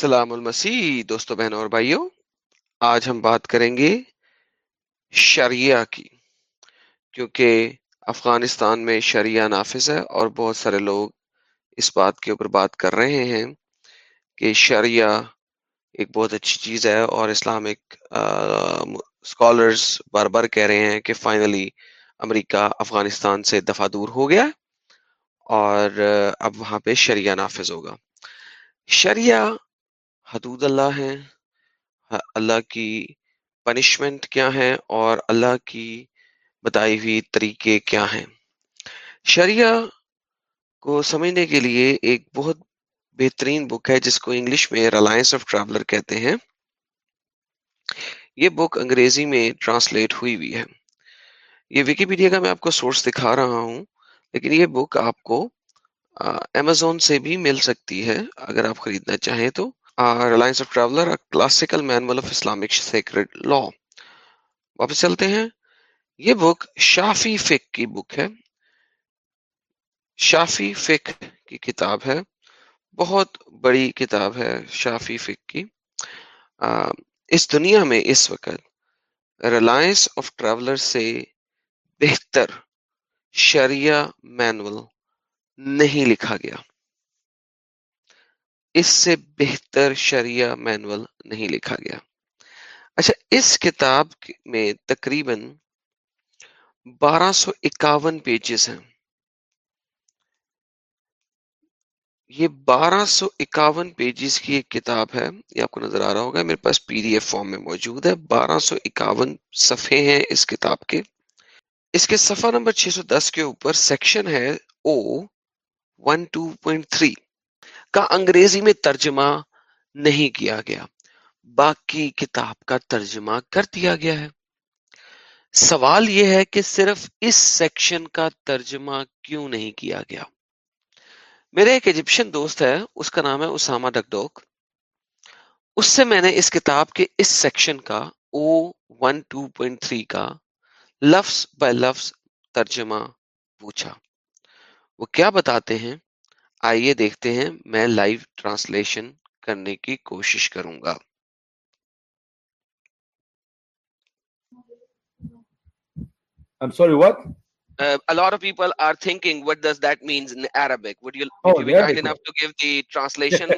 سلام المسیح، دوستو بہنوں اور بھائیوں، آج ہم بات کریں گے شریعہ کی، کیونکہ افغانستان میں شریعہ نافذ ہے اور بہت سارے لوگ اس بات کے اوپر بات کر رہے ہیں کہ شریعہ ایک بہت اچھی چیز ہے اور اسلامک اسکالرس بار بار کہہ رہے ہیں کہ فائنلی امریکہ افغانستان سے دفع دور ہو گیا اور اب وہاں پہ شریعہ نافذ ہوگا۔ شریعہ حدود اللہ ہیں اللہ کی پنشمنٹ کیا ہیں اور اللہ کی بتائی ہوئی طریقے کیا ہیں۔ شریعہ کو سمجھنے کے لیے ایک بہت بہترین بک ہے، جس کو انگلش میں ریلائنس آف ٹریولر کہتے ہیں۔ یہ بک انگریزی میں ٹرانسلیٹ ہوئی ہوئی ہے۔ یہ وکیپیڈیا کا میں آپ کو سورس دکھا رہا ہوں، لیکن یہ بک آپ کو امیزون سے بھی مل سکتی ہے، اگر آپ خریدنا چاہیں تو۔ Reliance of Traveller Classical Manual of Islamic Sacred Law واپس چلتے ہیں۔ یہ بک شافی فک کی بک ہے۔ شافی فک کی کتاب ہے۔ بہت بڑی کتاب ہے شافی فک کی۔ اس دنیا میں اس وقت ریلائنس آف ٹریولر سے بہتر شریعہ مینول نہیں لکھا گیا۔ اس سے بہتر شریعہ مینول نہیں لکھا گیا۔ اچھا اس کتاب میں تقریباً بارہ سو اکاون پیجز ہیں۔ یہ بارہ سو اکاون پیجز کی ایک کتاب ہے، یہ آپ کو نظر آ رہا ہوگا، میرے پاس پی ڈی ایف فارم میں موجود ہے۔ بارہ سو اکاون صفحے ہیں اس کتاب کے۔ اس کے صفحہ نمبر چھ سو دس کے اوپر سیکشن ہے O one two point three کا انگریزی میں ترجمہ نہیں کیا گیا۔ باقی کتاب کا ترجمہ کر دیا گیا ہے۔ سوال یہ ہے کہ صرف اس سیکشن کا ترجمہ کیوں نہیں کیا گیا؟ میرے ایک ایجپشن دوست ہے، اس کا نام ہے اسامہ ڈکڈوک اس سے میں نے اس کتاب کے اس سیکشن کا O one two point three کا لفظ بائی لفظ ترجمہ پوچھا۔ وہ کیا بتاتے ہیں؟ آئیے دیکھتے ہیں میں لائیو ٹرانسلیشن کرنے کی کوشش کروں گا I'm sorry, what? Uh, a lot of people are thinking, what does that mean in Arabic? Would you, oh, would you be kind enough to give the translation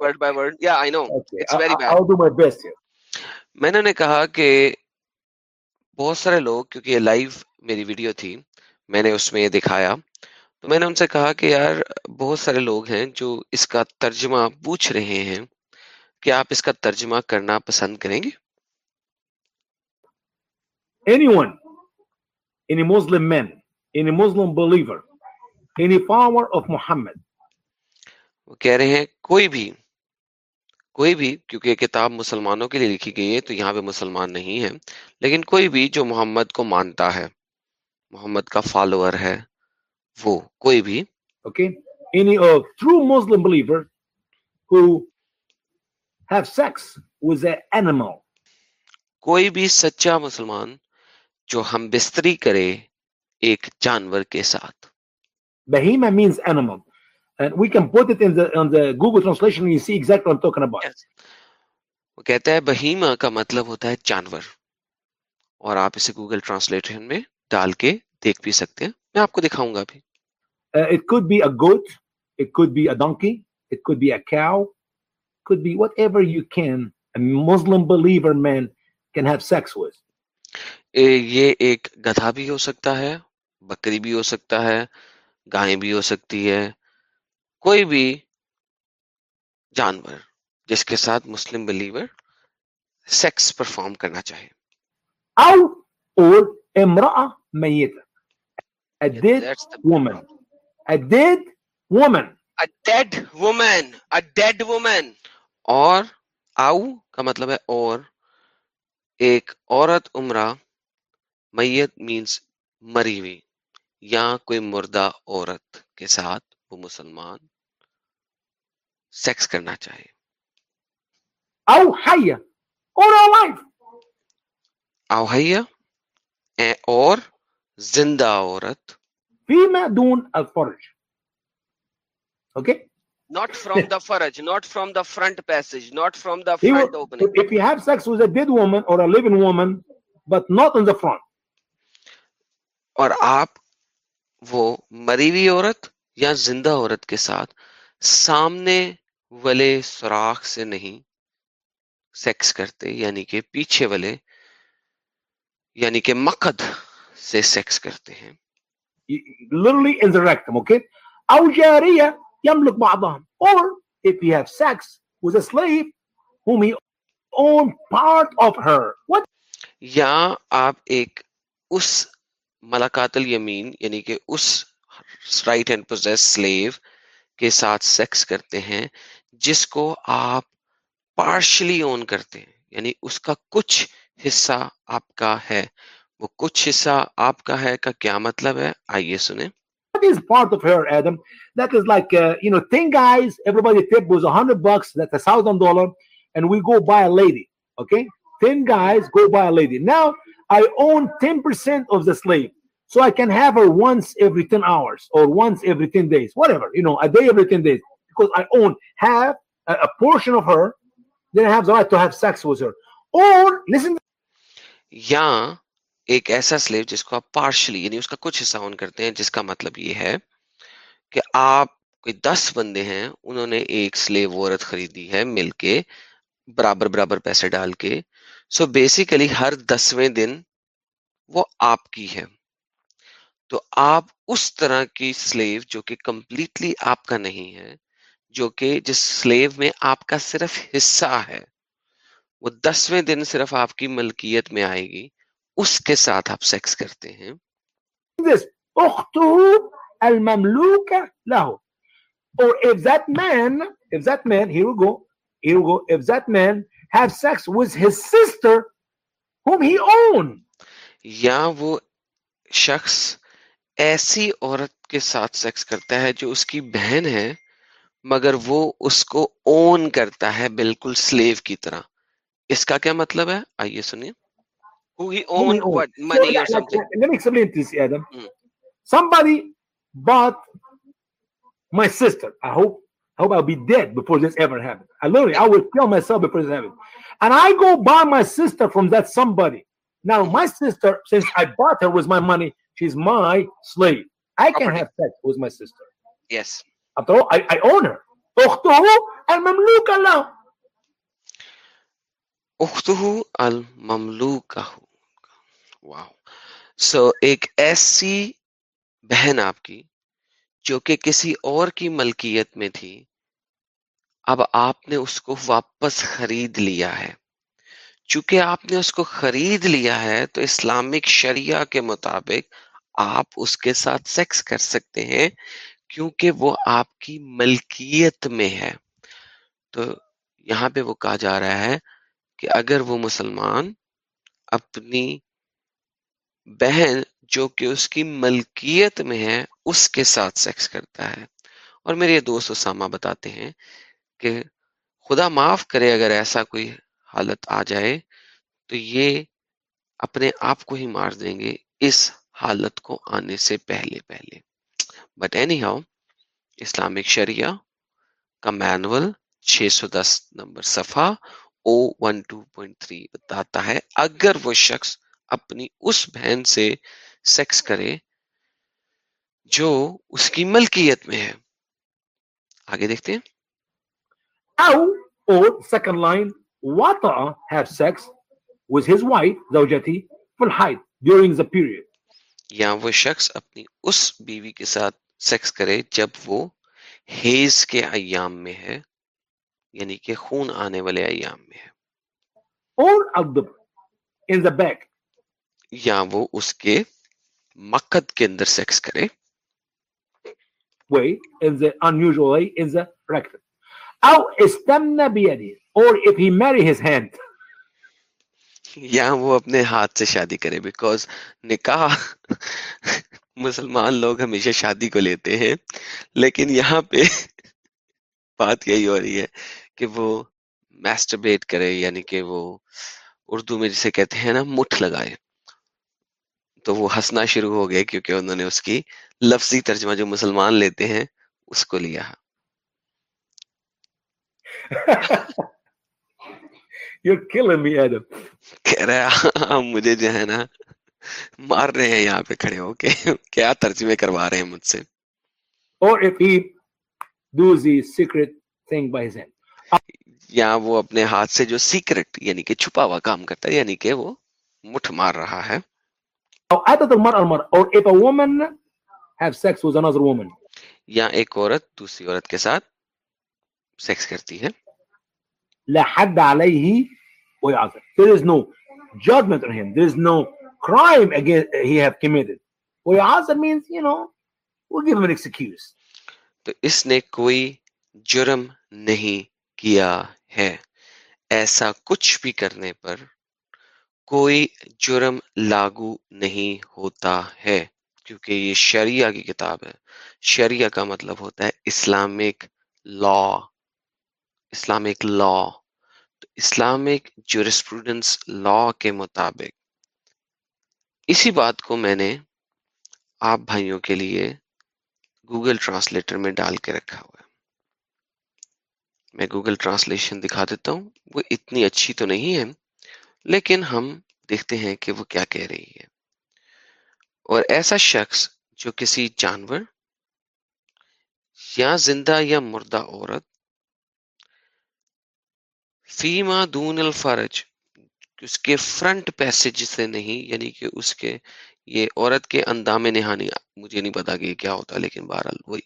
word by word? Yeah, I know. Okay. It's very bad. I'll do my best here. میں نے کہا کہ بہت سارے لوگ کیونکہ یہ live میری ویڈیو تھی میں نے اس میں یہ دکھایا تو میں نے ان سے کہا کہ یار بہت سارے لوگ ہیں جو اس کا ترجمہ پوچھ رہے ہیں کہ آپ اس کا ترجمہ کرنا پسند کریں گے؟ Anyone, any Muslim man, any Muslim believer, any follower of Muhammad. وہ کہہ رہے ہیں کوئی بھی کوئی بھی کیونکہ یہ کتاب مسلمانوں کے لیے لکھی گئی ہے تو یہاں پہ مسلمان نہیں ہے لیکن کوئی بھی جو محمد کو مانتا ہے محمد کا فالوور ہے وہ کوئی بھی۔ Okay? Any uh, true muslim believer who have sex with an animal. کوئی بھی سچا مسلمان جو ہم بستری کرے ایک جانور کے ساتھ۔ Behema means animal. And we can put it in the on the google translation you see exactly what i'm talking about. Yes. وہ کہتا ہے بہیما کا مطلب ہوتا ہے جانور۔ اور آپ اسے گوگل ٹرانسلیشن میں ڈال کے دیکھ بھی سکتے ہیں۔ میں آپ کو دکھاؤں گا ابھی۔ کوئی بھی جانور جس کے ساتھ مسلم بلیور کرنا چاہیے a dead woman. A dead woman. A dead woman. اور آؤ کا مطلب ہے اور. ایک عورت عمرہ میت مینس مری ہوئی. یا کوئی مردہ عورت کے ساتھ وہ مسلمان سیکس کرنا چاہے. أو حية or alive آوہیا اور زندہ عورت فيما دون الفرج okay not from the faraj not from the front passage not from the front will, opening if you have sex with a dead woman or a living woman but not in the front اور آپ وہ مری ہوئی عورت یا زندہ عورت کے ساتھ سامنے والے سوراخ سے نہیں سیکس کرتے یعنی کہ پیچھے والے یعنی کہ مقد سے سیکس کرتے ہیں literally in the rectum, okay? أو جارية يملك بعضهم or if you have sex with a slave whom he own part of her. What? یا آپ ایک اس ملاقات الیمین یعنی کہ اس رائٹ ہینڈ پوزیس سلیو کے ساتھ سیکس کرتے ہیں جس کو آپ پارشلی اون کرتے ہیں یعنی اس کا کچھ حصہ آپ کا ہے۔ کچھ حصہ آپ کا ہے ایک ایسا سلیو جس کو آپ پارشلی یعنی اس کا کچھ حصہ آن کرتے ہیں، جس کا مطلب یہ ہے کہ آپ کوئی دس بندے ہیں، انہوں نے ایک سلیو عورت خریدی ہے مل کے، برابر برابر پیسے ڈال کے۔ سو so بیسیکلی ہر دسویں دن وہ آپ کی ہے۔ تو آپ اس طرح کی سلیو جو کہ کمپلیٹلی آپ کا نہیں ہے، جو کہ جس سلیو میں آپ کا صرف حصہ ہے، وہ دسویں دن صرف آپ کی ملکیت میں آئے گی۔ اس کے ساتھ آپ سیکس کرتے ہیں۔ Or if that man if that man here we go here we go if that man have sex with his sister whom he own. یا وہ شخص ایسی عورت کے ساتھ سیکس کرتا ہے جو اس کی بہن ہے مگر وہ اس کو اون کرتا ہے بالکل سلیو کی طرح۔ اس کا کیا مطلب ہے؟ آئیے سنیے۔ Who he owned he owned. money or like- like- something let me explain this, Adam. Mm. Somebody bought my sister. I hope, I hope I'll be dead before this ever happens. I literally, I will kill myself before this happens. And I go buy my sister from that somebody. Now, my sister, since I bought her with my money, she's my slave. I can have sex with my sister. yes After all, I, I own her. أخته المملوكة له. واہ سو ایک ایسی بہن آپ کی جو کہ کسی اور کی ملکیت میں تھی، اب آپ نے اس کو واپس خرید لیا ہے۔ چونکہ آپ نے اس کو خرید لیا ہے، تو اسلامک شریعہ کے مطابق آپ اس کے ساتھ سیکس کر سکتے ہیں، کیونکہ وہ آپ کی ملکیت میں ہے۔ تو یہاں پہ وہ کہا جا رہا ہے کہ اگر وہ مسلمان اپنی بہن جو کہ اس کی ملکیت میں ہے، اس کے ساتھ سیکس کرتا ہے۔ اور میرے دوست اسامہ بتاتے ہیں کہ خدا معاف کرے اگر ایسا کوئی حالت آ جائے تو یہ اپنے آپ کو ہی مار دیں گے اس حالت کو آنے سے پہلے پہلے۔ بٹ اینی ہاؤ اسلامک شریعہ کا مینول 610 نمبر صفحہ O one two point three بتاتا ہے۔ اگر وہ شخص اپنی اس بہن سے سیکس کرے جو اس کی ملکیت میں ہے۔ آگے دیکھتے ہیں۔ او اور second line what a have sex with his wife زوجتی full height during the period یا وہ شخص اپنی اس بیوی کے ساتھ سیکس کرے جب وہ ہیز کے ایام میں ہے یعنی کہ خون آنے والے ایام میں ہے۔ اور اب ان دی بیک یا وہ اس کے مقد کے اندر سیکس کرے؟ Way in the unusual way in the rectum او استمنا بيده or if he marry his hand. یا وہ اپنے ہاتھ سے شادی کرے بیکوز نکاح مسلمان لوگ ہمیشہ شادی کو لیتے ہیں لیکن یہاں پہ بات یہی ہو رہی ہے کہ وہ میسٹربیٹ کرے یعنی کہ وہ اردو میں جسے کہتے ہیں نا مٹھ لگائے۔ تو وہ ہنسنا شروع ہو گئے کیونکہ انہوں نے اس کی لفظی ترجمہ جو مسلمان لیتے ہیں اس کو لیا۔ کہہ ہاں، مجھے جو ہے نا مار رہے ہیں یہاں پہ کھڑے ہو کے۔ کیا ترجمے کروا رہے ہیں مجھ سے؟ اور یا وہ اپنے ہاتھ سے جو سیکرٹ یعنی کہ چھپا ہوا کام کرتا ہے یعنی کہ وہ مٹھ مار رہا ہے۔ أو أتت المرأة المرأة or if a woman have sex with another woman یا ایک عورت دوسری عورت کے ساتھ سیکس کرتی ہے لا حد عليه ويعذر. There is no judgment on him. There is no crime against he have committed. ويعذر means, you know, we'll give him an excuse. تو اس نے کوئی جرم نہیں کیا ہے ایسا کچھ بھی کرنے پر کوئی جرم لاگو نہیں ہوتا ہے، کیونکہ یہ شریعہ کی کتاب ہے۔ شریعہ کا مطلب ہوتا ہے اسلامک لا اسلامک لا تو اسلامک جورسپروڈنس لا کے مطابق۔ اسی بات کو میں نے آپ بھائیوں کے لیے گوگل ٹرانسلیٹر میں ڈال کے رکھا ہوا ہے۔ میں گوگل ٹرانسلیشن دکھا دیتا ہوں، وہ اتنی اچھی تو نہیں ہے۔ لیکن ہم دیکھتے ہیں کہ وہ کیا کہہ رہی ہے۔ اور ایسا شخص جو کسی جانور یا زندہ یا مردہ عورت فیما دون الفرج، اس کے فرنٹ پیسج سے نہیں یعنی کہ اس کے، یہ عورت کے اندام نہانی، مجھے نہیں پتا کہ یہ کیا ہوتا، لیکن بہرحال وہی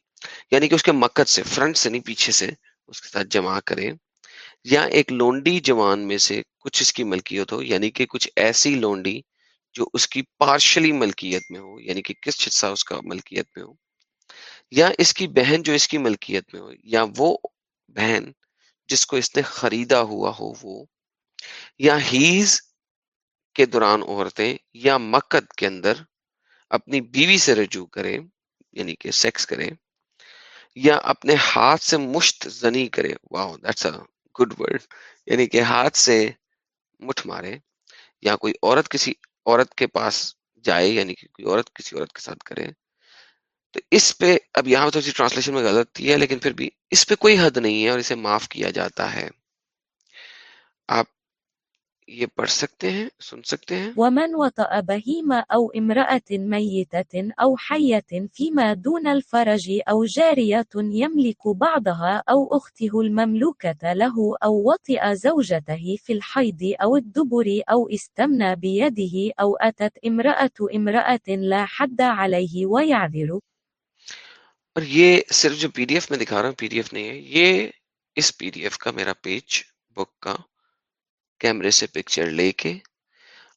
یعنی کہ اس کے مقد سے، فرنٹ سے نہیں، پیچھے سے اس کے ساتھ جمع کرے یا ایک لونڈی جوان میں سے کچھ اس کی ملکیت ہو یعنی کہ کچھ ایسی لونڈی جو اس کی پارشلی ملکیت میں ہو یعنی کہ کس حصہ اس کا ملکیت میں ہو، یا اس کی بہن جو اس کی ملکیت میں ہو، یا وہ بہن جس کو اس نے خریدا ہوا ہو وہ، یا ہیز کے دوران عورتیں، یا مقد کے اندر اپنی بیوی سے رجوع کرے یعنی کہ سیکس کرے یا اپنے ہاتھ سے مشت زنی کرے واو دیٹس گڈ ورڈ یعنی کہ ہاتھ سے مٹھ مارے، یا کوئی عورت کسی عورت کے پاس جائے یعنی کہ کوئی عورت کسی عورت کے ساتھ کرے، تو اس پہ اب یہاں تو ٹرانسلیشن میں غلطی ہے، لیکن پھر بھی اس پہ کوئی حد نہیں ہے اور اسے معاف کیا جاتا ہے۔ یہ پڑھ سکتے ہیں سن سکتے ہیں؟ ومن وطأ بهيمة أو امرأة ميتة أو حية فيما دون الفرج أو جارية يملك بعضها أو أخته المملوكة له أو وطئ زوجته في الحيض أو الدبر أو استمنى بيده أو أتت امرأة امرأة لا حد عليه ويعذر۔ اور یہ صرف جو پی ڈی ایف میں دکھا رہا ہوں پی ڈی ایف نہیں ہے یہ اس پی ڈی ایف کا میرا پیج بک کا کیمرے سے پکچر لے کے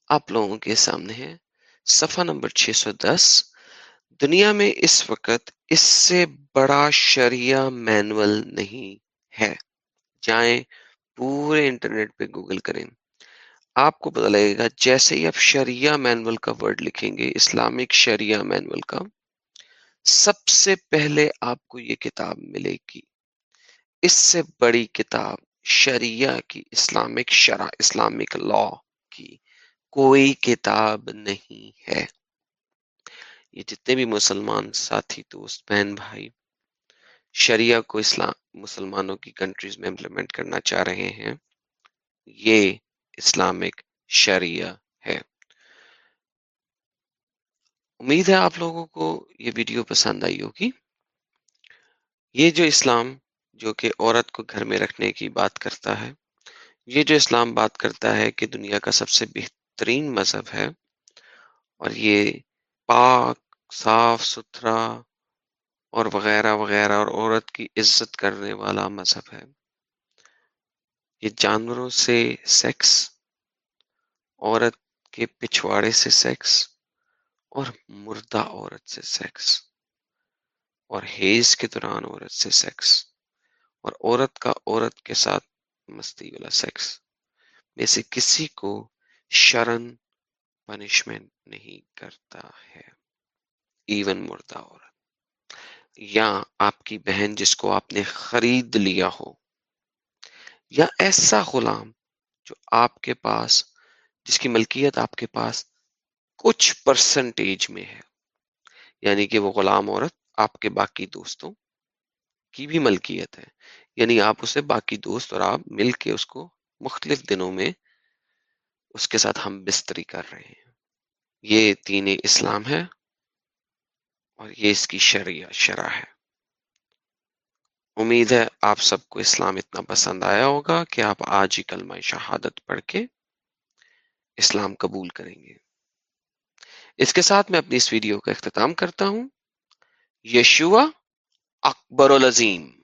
آپ لوگوں کے سامنے ہے۔ صفحہ نمبر 610 دنیا میں اس وقت اس سے بڑا شریعہ مینول نہیں ہے۔ جائیں پورے انٹرنیٹ پہ گوگل کریں۔ آپ کو پتہ لگے گا جیسے ہی آپ شریعہ مینول کا ورڈ لکھیں گے، اسلامک شریعہ مینول کا، سب سے پہلے آپ کو یہ کتاب ملے گی۔ اس سے بڑی کتاب شریعہ کی اسلامک شرع، اسلامک لا کی کوئی کتاب نہیں ہے۔ یہ جتنے بھی مسلمان ساتھی، دوست، بہن، بھائی شریعہ کو اسلام، مسلمانوں کی کنٹریز میں امپلیمنٹ کرنا چاہ رہے ہیں، یہ اسلامک شریعہ ہے۔ امید ہے آپ لوگوں کو یہ ویڈیو پسند آئی ہوگی۔ یہ جو اسلام جو کہ عورت کو گھر میں رکھنے کی بات کرتا ہے۔ یہ جو اسلام بات کرتا ہے کہ دنیا کا سب سے بہترین مذہب ہے اور یہ پاک، صاف ستھرا اور وغیرہ وغیرہ اور عورت کی عزت کرنے والا مذہب ہے۔ یہ جانوروں سے سیکس، عورت کے پچھواڑے سے سیکس اور مردہ عورت سے سیکس اور ہیز کے دوران عورت سے سیکس۔ اور عورت کا عورت کے ساتھ مستی والا سیکس میں سے کسی کو شرن پنشمنٹ نہیں کرتا ہے۔ ایون مردہ عورت۔ یا آپ کی بہن جس کو آپ نے خرید لیا ہو۔ یا ایسا غلام جو آپ کے پاس، جس کی ملکیت آپ کے پاس کچھ پرسنٹیج میں ہے۔ یعنی کہ وہ غلام عورت آپ کے باقی دوستوں کی بھی ملکیت ہے۔ یعنی آپ اسے باقی دوست اور آپ مل کے اس کو مختلف دنوں میں اس کے ساتھ ہم بستری کر رہے ہیں۔ یہ تین اسلام ہے اور یہ اس کی شریعہ شرح ہے۔ امید ہے آپ سب کو اسلام اتنا پسند آیا ہوگا کہ آپ آج ہی کلمہ شہادت پڑھ کے اسلام قبول کریں گے۔ اس کے ساتھ میں اپنی اس ویڈیو کا اختتام کرتا ہوں۔ یشوا اکبر العظیم